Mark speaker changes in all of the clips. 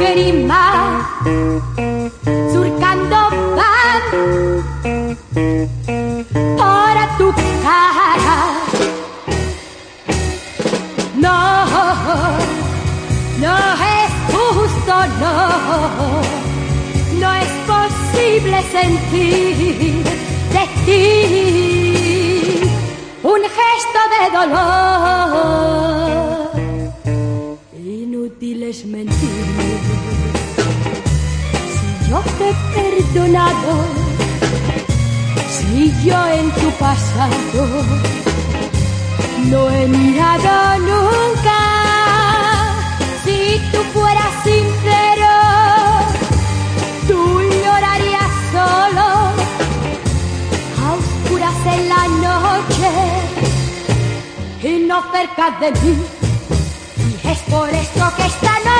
Speaker 1: lágrima, surcando van para tu cara. No, no es justo, no, no es posible sentir de ti un gesto de dolor. Inútil es mentir yo te he perdonado, si yo en tu pasado no he mirado nunca. Si tú fueras sincero, tú llorarías solo a oscuras en la noche y no cerca de mí. Y es por esto que esta noche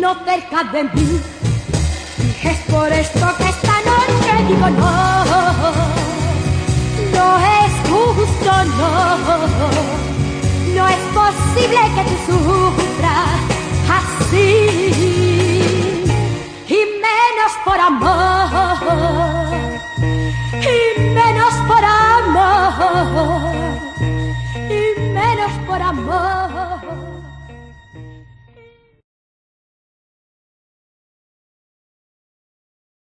Speaker 1: y no cerca de mí. Y es por esto que esta noche digo no, no es justo, no, no es posible que tú sufras así y menos por amor, y menos por amor, y menos por amor.